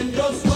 Just.